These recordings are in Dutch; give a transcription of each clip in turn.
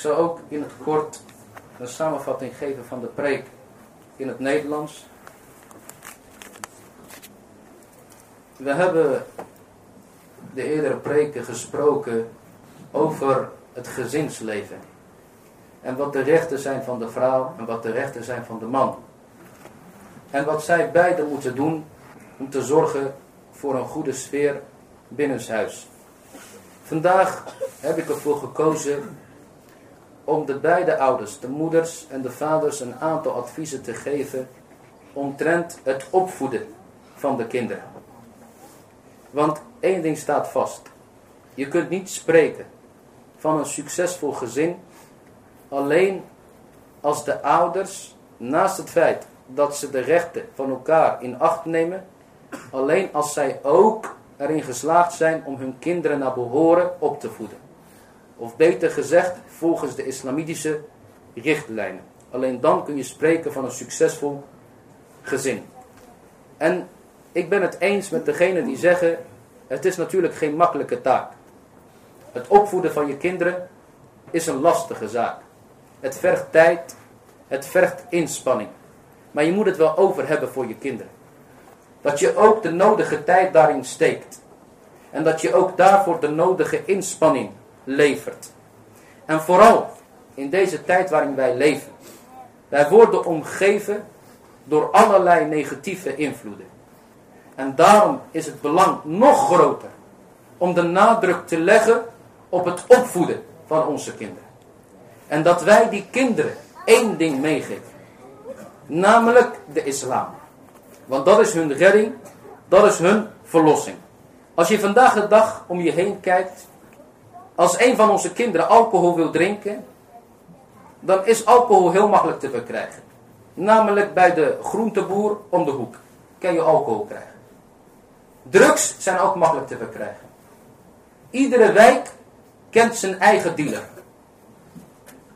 zal ook in het kort een samenvatting geven van de preek in het Nederlands. We hebben de eerdere preken gesproken over het gezinsleven. En wat de rechten zijn van de vrouw en wat de rechten zijn van de man. En wat zij beiden moeten doen om te zorgen voor een goede sfeer binnenshuis. Vandaag heb ik ervoor gekozen om de beide ouders, de moeders en de vaders, een aantal adviezen te geven omtrent het opvoeden van de kinderen. Want één ding staat vast. Je kunt niet spreken van een succesvol gezin alleen als de ouders, naast het feit dat ze de rechten van elkaar in acht nemen, alleen als zij ook erin geslaagd zijn om hun kinderen naar behoren op te voeden. Of beter gezegd, volgens de islamitische richtlijnen. Alleen dan kun je spreken van een succesvol gezin. En ik ben het eens met degenen die zeggen, het is natuurlijk geen makkelijke taak. Het opvoeden van je kinderen is een lastige zaak. Het vergt tijd, het vergt inspanning. Maar je moet het wel over hebben voor je kinderen. Dat je ook de nodige tijd daarin steekt. En dat je ook daarvoor de nodige inspanning levert. En vooral in deze tijd waarin wij leven. Wij worden omgeven door allerlei negatieve invloeden. En daarom is het belang nog groter om de nadruk te leggen op het opvoeden van onze kinderen. En dat wij die kinderen één ding meegeven. Namelijk de islam. Want dat is hun redding, dat is hun verlossing. Als je vandaag de dag om je heen kijkt, als een van onze kinderen alcohol wil drinken, dan is alcohol heel makkelijk te verkrijgen. Namelijk bij de groenteboer om de hoek. Kan je alcohol krijgen. Drugs zijn ook makkelijk te verkrijgen. Iedere wijk kent zijn eigen dealer.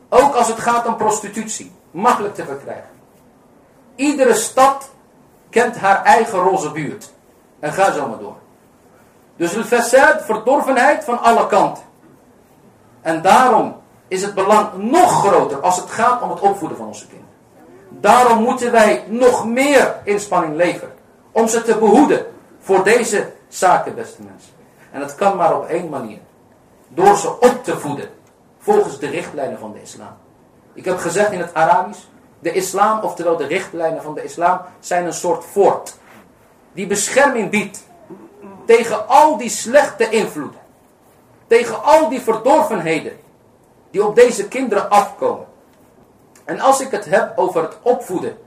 Ook als het gaat om prostitutie. Makkelijk te verkrijgen. Iedere stad kent haar eigen roze buurt. En ga zo maar door. Dus een facade, verdorvenheid van alle kanten. En daarom is het belang nog groter als het gaat om het opvoeden van onze kinderen. Daarom moeten wij nog meer inspanning leveren. Om ze te behoeden voor deze zaken, beste mensen. En dat kan maar op één manier. Door ze op te voeden. Volgens de richtlijnen van de islam. Ik heb gezegd in het Arabisch. De islam, oftewel de richtlijnen van de islam, zijn een soort fort. Die bescherming biedt tegen al die slechte invloeden. Tegen al die verdorvenheden die op deze kinderen afkomen. En als ik het heb over het opvoeden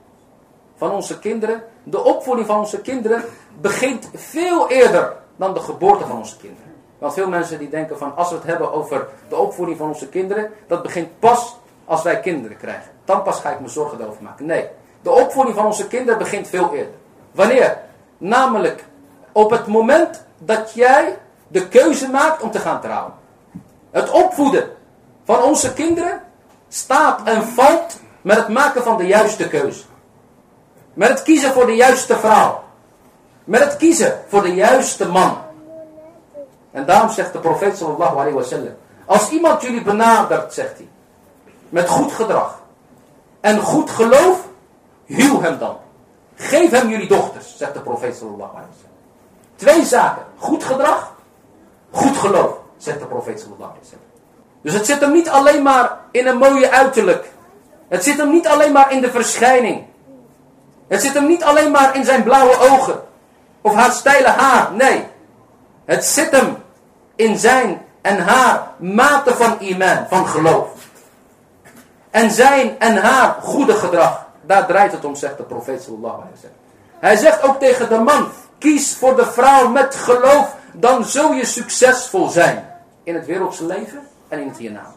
van onze kinderen. De opvoeding van onze kinderen begint veel eerder dan de geboorte van onze kinderen. Want veel mensen die denken van als we het hebben over de opvoeding van onze kinderen. Dat begint pas als wij kinderen krijgen. Dan pas ga ik me zorgen erover maken. Nee, de opvoeding van onze kinderen begint veel eerder. Wanneer? Namelijk op het moment dat jij de keuze maakt om te gaan trouwen. Het opvoeden van onze kinderen staat en valt met het maken van de juiste keuze. Met het kiezen voor de juiste vrouw. Met het kiezen voor de juiste man. En daarom zegt de profeet sallallahu alayhi wa sallam. Als iemand jullie benadert, zegt hij. Met goed gedrag. En goed geloof. Huw hem dan. Geef hem jullie dochters, zegt de profeet sallallahu alayhi wa sallam. Twee zaken. Goed gedrag. Goed geloof, zegt de profeet sallallahu alayhi wa sallam. Dus het zit hem niet alleen maar in een mooie uiterlijk. Het zit hem niet alleen maar in de verschijning. Het zit hem niet alleen maar in zijn blauwe ogen. Of haar steile haar. Nee. Het zit hem in zijn en haar mate van iman, van geloof. En zijn en haar goede gedrag. Daar draait het om, zegt de profeet sallallahu alaihi wasallam. Hij zegt ook tegen de man, kies voor de vrouw met geloof, dan zul je succesvol zijn. In het wereldse leven en in het hiernamaals.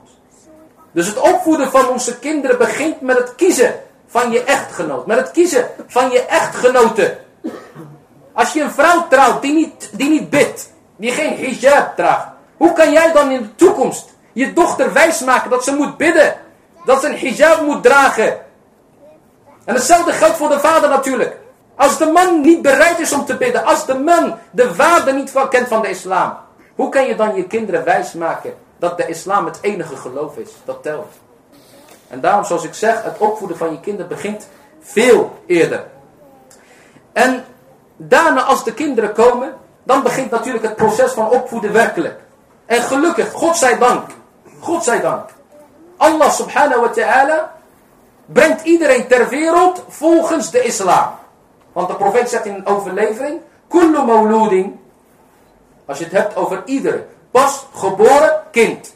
Dus het opvoeden van onze kinderen begint met het kiezen van je echtgenoot. Met het kiezen van je echtgenoten. Als je een vrouw trouwt die niet, die niet bidt. Die geen hijab draagt. Hoe kan jij dan in de toekomst je dochter wijsmaken dat ze moet bidden? Dat ze een hijab moet dragen. En hetzelfde geldt voor de vader natuurlijk. Als de man niet bereid is om te bidden. Als de man de vader niet kent van de islam. Hoe kan je dan je kinderen wijsmaken dat de islam het enige geloof is. Dat telt. En daarom, zoals ik zeg, het opvoeden van je kinderen begint veel eerder. En daarna, als de kinderen komen, dan begint natuurlijk het proces van opvoeden werkelijk. En gelukkig, God zij dank, God zij dank. Allah subhanahu wa ta'ala brengt iedereen ter wereld volgens de islam. Want de profeet zegt in een overlevering, kullu mauludin, als je het hebt over iedere pas geboren kind.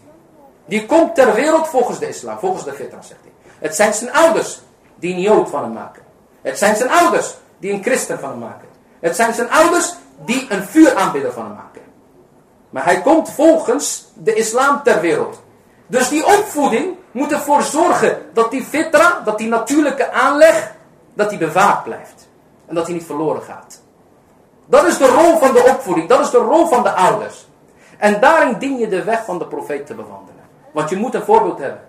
Die komt ter wereld volgens de islam, volgens de fitra, zegt hij. Het zijn zijn ouders die een jood van hem maken. Het zijn zijn ouders die een christen van hem maken. Het zijn zijn ouders die een vuuraanbidder van hem maken. Maar hij komt volgens de islam ter wereld. Dus die opvoeding moet ervoor zorgen dat die fitra, dat die natuurlijke aanleg, dat die bewaard blijft. En dat die niet verloren gaat. Dat is de rol van de opvoeding, dat is de rol van de ouders. En daarin dien je de weg van de profeet te bewandelen. Want je moet een voorbeeld hebben.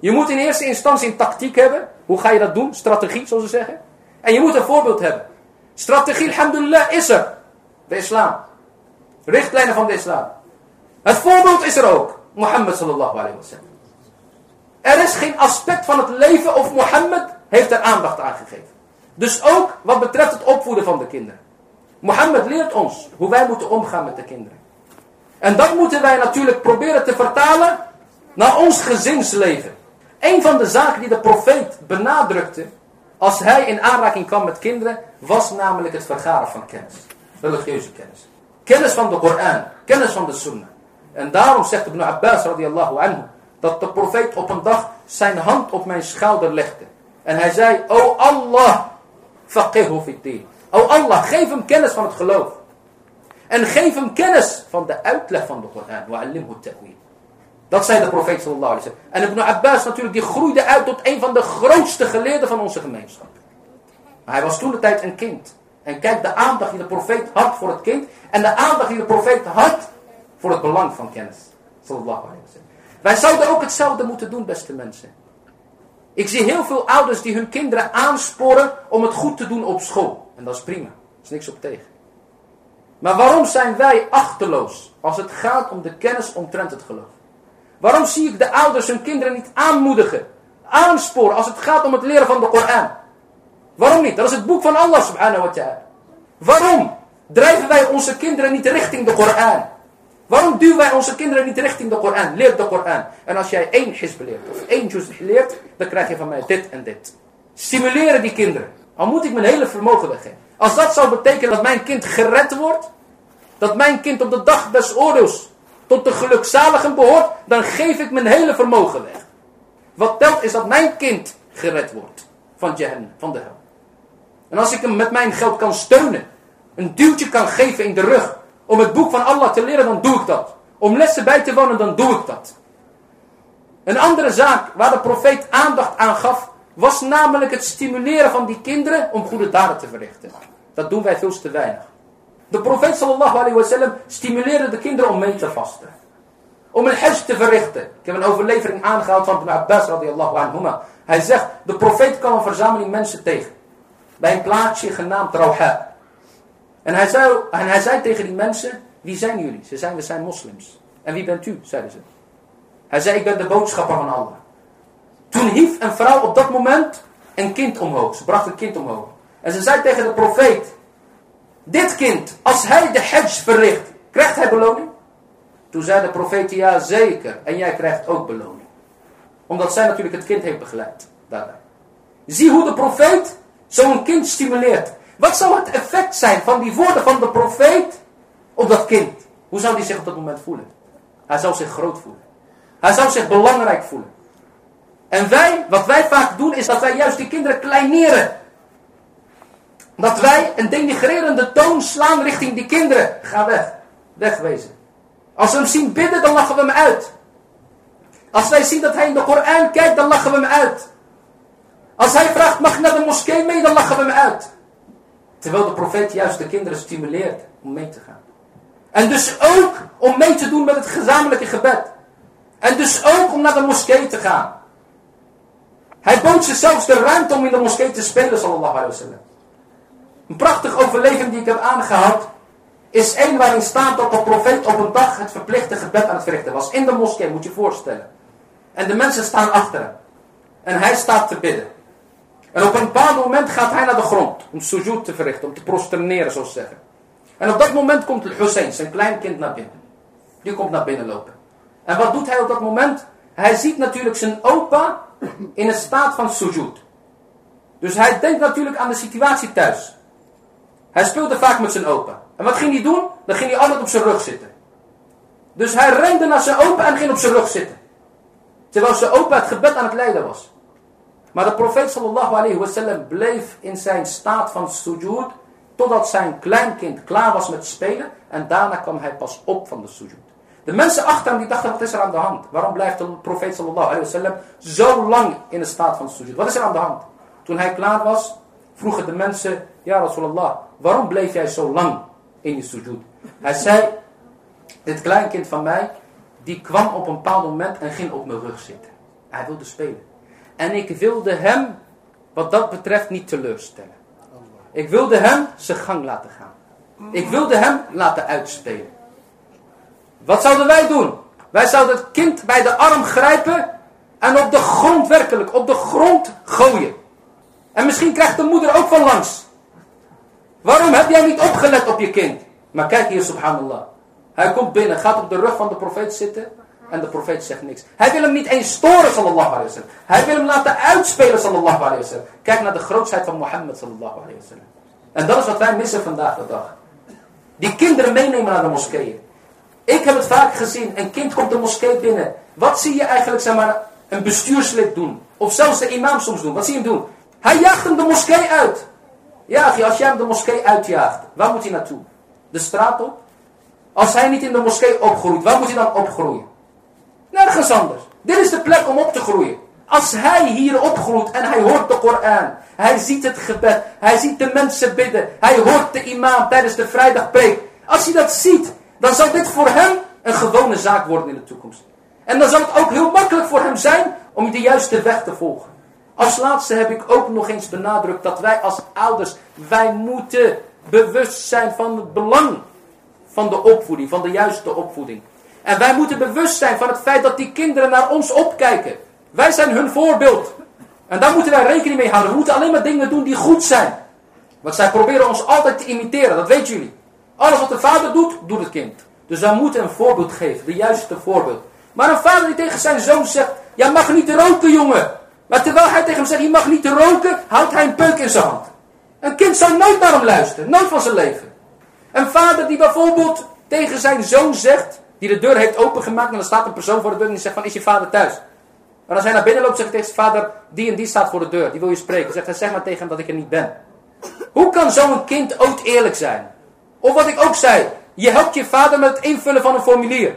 Je moet in eerste instantie een tactiek hebben. Hoe ga je dat doen? Strategie, zoals ze zeggen. En je moet een voorbeeld hebben. Strategie, alhamdulillah, is er. De islam. Richtlijnen van de islam. Het voorbeeld is er ook. Mohammed sallallahu alayhi wa sallam. Er is geen aspect van het leven of Mohammed heeft er aandacht aan gegeven. Dus ook wat betreft het opvoeden van de kinderen. Mohammed leert ons hoe wij moeten omgaan met de kinderen. En dat moeten wij natuurlijk proberen te vertalen naar ons gezinsleven. Een van de zaken die de profeet benadrukte als hij in aanraking kwam met kinderen, was namelijk het vergaren van kennis. Religieuze kennis. Kennis van de Koran, kennis van de Sunnah. En daarom zegt Ibn Abbas radiallahu anhu, dat de profeet op een dag zijn hand op mijn schouder legde. En hij zei, O Allah, faqihu fiddin. O Allah, geef hem kennis van het geloof. En geef hem kennis van de uitleg van de Koran. Wa'allimhu ta'wil. Dat zei de profeet sallallahu alaihi wasallam. En Ibn Abbas natuurlijk, die groeide uit tot een van de grootste geleerden van onze gemeenschap. Maar hij was toen de tijd een kind. En kijk de aandacht die de profeet had voor het kind. En de aandacht die de profeet had voor het belang van kennis. Sallallahu alaihi wasallam. Wij zouden ook hetzelfde moeten doen, beste mensen. Ik zie heel veel ouders die hun kinderen aansporen om het goed te doen op school. En dat is prima. Er is niks op tegen. Maar waarom zijn wij achterloos als het gaat om de kennis omtrent het geloof? Waarom zie ik de ouders hun kinderen niet aanmoedigen, aansporen als het gaat om het leren van de Koran? Waarom niet? Dat is het boek van Allah subhanahu wa ta'ala. Waarom drijven wij onze kinderen niet richting de Koran? Waarom duwen wij onze kinderen niet richting de Koran? Leer de Koran. En als jij één hizb leert, of één juz leert, dan krijg je van mij dit en dit. Stimuleren die kinderen. Al moet ik mijn hele vermogen weggeven. Als dat zou betekenen dat mijn kind gered wordt, dat mijn kind op de dag des oordeels tot de gelukzaligen behoort, dan geef ik mijn hele vermogen weg. Wat telt is dat mijn kind gered wordt van Jahannam, van de hel. En als ik hem met mijn geld kan steunen, een duwtje kan geven in de rug, om het boek van Allah te leren, dan doe ik dat. Om lessen bij te wonen, dan doe ik dat. Een andere zaak waar de profeet aandacht aan gaf, was namelijk het stimuleren van die kinderen om goede daden te verrichten. Dat doen wij veel te weinig. De profeet sallallahu alayhi wa sallam stimuleerde de kinderen om mee te vasten. Om een hajj te verrichten. Ik heb een overlevering aangehaald van Ibn Abbas radiallahu anhuma. Hij zegt, de profeet kwam een verzameling mensen tegen. Bij een plaatsje genaamd Rawha. En hij, zei, en hij zei tegen die mensen, wie zijn jullie? Ze zeiden, we zijn moslims. En wie bent u? zeiden ze. Hij zei, ik ben de boodschapper van Allah. Toen hief een vrouw op dat moment een kind omhoog. Ze bracht een kind omhoog. En ze zei tegen de profeet, dit kind, als hij de hajj verricht, krijgt hij beloning? Toen zei de profeet, ja zeker. En jij krijgt ook beloning. Omdat zij natuurlijk het kind heeft begeleid. Daarbij. Zie hoe de profeet zo'n kind stimuleert. Wat zou het effect zijn van die woorden van de profeet op dat kind? Hoe zou hij zich op dat moment voelen? Hij zou zich groot voelen. Hij zou zich belangrijk voelen. En wij, wat wij vaak doen, is dat wij juist die kinderen kleineren. Dat wij een denigrerende toon slaan richting die kinderen. Ga weg. Wegwezen. Als we hem zien bidden, dan lachen we hem uit. Als wij zien dat hij in de Koran kijkt, dan lachen we hem uit. Als hij vraagt, mag ik naar de moskee mee, dan lachen we hem uit. Terwijl de profeet juist de kinderen stimuleert om mee te gaan. En dus ook om mee te doen met het gezamenlijke gebed. En dus ook om naar de moskee te gaan. Hij bood ze zelfs de ruimte om in de moskee te spelen, sallallahu alayhi wa sallam. Een prachtige overleving die ik heb aangehaald is één waarin staat dat de profeet op een dag het verplichte gebed aan het verrichten was. In de moskee, moet je je voorstellen. En de mensen staan achter hem. En hij staat te bidden. En op een bepaald moment gaat hij naar de grond. Om sujud te verrichten, om te prosterneren, zo zeggen. En op dat moment komt Hussein, zijn kleinkind, naar binnen. Die komt naar binnen lopen. En wat doet hij op dat moment? Hij ziet natuurlijk zijn opa in een staat van sujud. Dus hij denkt natuurlijk aan de situatie thuis. Hij speelde vaak met zijn opa. En wat ging hij doen? Dan ging hij altijd op zijn rug zitten. Dus hij rende naar zijn opa en ging op zijn rug zitten. Terwijl zijn opa het gebed aan het leiden was. Maar de profeet sallallahu alayhi bleef in zijn staat van sujud. Totdat zijn kleinkind klaar was met spelen. En daarna kwam hij pas op van de sujud. De mensen achter hem die dachten, wat is er aan de hand? Waarom blijft de profeet sallallahu alayhi zo lang in de staat van sujud? Wat is er aan de hand? Toen hij klaar was, vroegen de mensen, ja Rasulallah, waarom bleef jij zo lang in je sujud? Hij zei, dit kleinkind van mij, die kwam op een bepaald moment en ging op mijn rug zitten. Hij wilde spelen. En ik wilde hem, wat dat betreft, niet teleurstellen. Ik wilde hem zijn gang laten gaan. Ik wilde hem laten uitspelen. Wat zouden wij doen? Wij zouden het kind bij de arm grijpen en op de grond werkelijk, op de grond gooien. En misschien krijgt de moeder ook van langs. Waarom heb jij niet opgelet op je kind? Maar kijk hier, subhanallah. Hij komt binnen, gaat op de rug van de profeet zitten. En de profeet zegt niks. Hij wil hem niet eens storen, sallallahu alayhi wa sallam. Hij wil hem laten uitspelen, sallallahu alayhi wa sallam. Kijk naar de grootheid van Mohammed, sallallahu alayhi wa sallam. En dat is wat wij missen vandaag de dag. Die kinderen meenemen naar de moskeeën. Ik heb het vaak gezien. Een kind komt de moskee binnen. Wat zie je eigenlijk, zeg maar, een bestuurslid doen? Of zelfs de imam soms doen. Wat zie je hem doen? Hij jaagt hem de moskee uit. Ja, als jij hem de moskee uitjaagt, waar moet hij naartoe? De straat op? Als hij niet in de moskee opgroeit, waar moet hij dan opgroeien? Nergens anders. Dit is de plek om op te groeien. Als hij hier opgroeit en hij hoort de Koran, hij ziet het gebed, hij ziet de mensen bidden, hij hoort de imam tijdens de vrijdagpreek. Als hij dat ziet, dan zal dit voor hem een gewone zaak worden in de toekomst. En dan zal het ook heel makkelijk voor hem zijn om de juiste weg te volgen. Als laatste heb ik ook nog eens benadrukt dat wij als ouders, wij moeten bewust zijn van het belang van de opvoeding, van de juiste opvoeding. En wij moeten bewust zijn van het feit dat die kinderen naar ons opkijken. Wij zijn hun voorbeeld. En daar moeten wij rekening mee houden. We moeten alleen maar dingen doen die goed zijn. Want zij proberen ons altijd te imiteren, dat weten jullie. Alles wat de vader doet, doet het kind. Dus wij moeten een voorbeeld geven, de juiste voorbeeld. Maar een vader die tegen zijn zoon zegt, jij mag niet roken jongen. Maar terwijl hij tegen hem zegt, je mag niet roken, houdt hij een peuk in zijn hand. Een kind zal nooit naar hem luisteren, nooit van zijn leven. Een vader die bijvoorbeeld tegen zijn zoon zegt, die de deur heeft opengemaakt en er staat een persoon voor de deur en die zegt van, is je vader thuis? Maar als hij naar binnen loopt, zegt hij tegen zijn vader, die en die staat voor de deur, die wil je spreken. Zegt hij, zeg maar tegen hem dat ik er niet ben. Hoe kan zo'n kind ook eerlijk zijn? Of wat ik ook zei, je helpt je vader met het invullen van een formulier.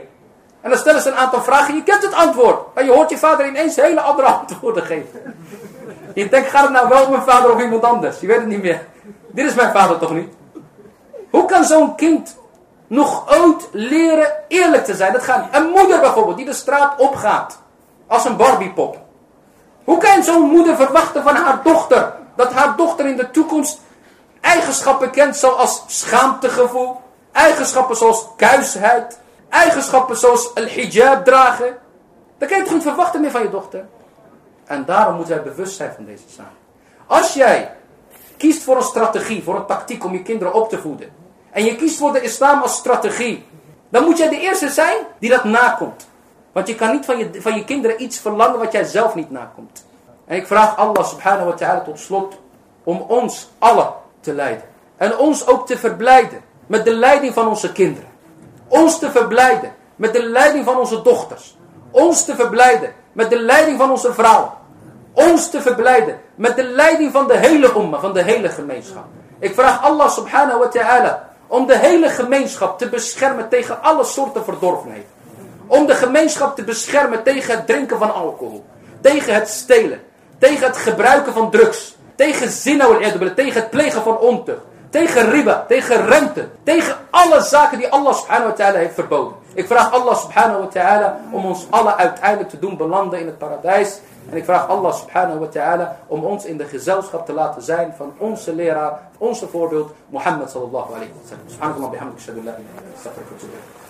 En dan stellen ze een aantal vragen, je kent het antwoord. Maar je hoort je vader ineens hele andere antwoorden geven. Je denkt, gaat het nou wel om mijn vader of iemand anders? Je weet het niet meer. Dit is mijn vader toch niet? Hoe kan zo'n kind nog ooit leren eerlijk te zijn? Dat gaat niet. Een moeder bijvoorbeeld, die de straat opgaat. Als een Barbiepop. Hoe kan zo'n moeder verwachten van haar dochter, dat haar dochter in de toekomst eigenschappen kent zoals schaamtegevoel, eigenschappen zoals kuisheid, eigenschappen zoals een hijab dragen. Dan kan je toch niet verwachten meer van je dochter. En daarom moeten wij bewust zijn van deze zaak. Als jij kiest voor een strategie, voor een tactiek om je kinderen op te voeden. En je kiest voor de islam als strategie. Dan moet jij de eerste zijn die dat nakomt. Want je kan niet van je, van je kinderen iets verlangen wat jij zelf niet nakomt. En ik vraag Allah subhanahu wa ta'ala tot slot om ons allen te leiden. En ons ook te verblijden met de leiding van onze kinderen. Ons te verblijden met de leiding van onze dochters. Ons te verblijden met de leiding van onze vrouw. Ons te verblijden met de leiding van de hele umma, van de hele gemeenschap. Ik vraag Allah subhanahu wa ta'ala om de hele gemeenschap te beschermen tegen alle soorten verdorvenheid. Om de gemeenschap te beschermen tegen het drinken van alcohol. Tegen het stelen. Tegen het gebruiken van drugs. Tegen zina tegen het plegen van ontucht Tegen riba, tegen rente, tegen alle zaken die Allah subhanahu wa ta'ala heeft verboden. Ik vraag Allah subhanahu wa ta'ala om ons alle uiteindelijk te doen belanden in het paradijs. En ik vraag Allah subhanahu wa ta'ala om ons in de gezelschap te laten zijn van onze leraar, onze voorbeeld, Mohammed sallallahu alayhi wa sallam. Subhanakallah bihamdik, shadu la ilaha illa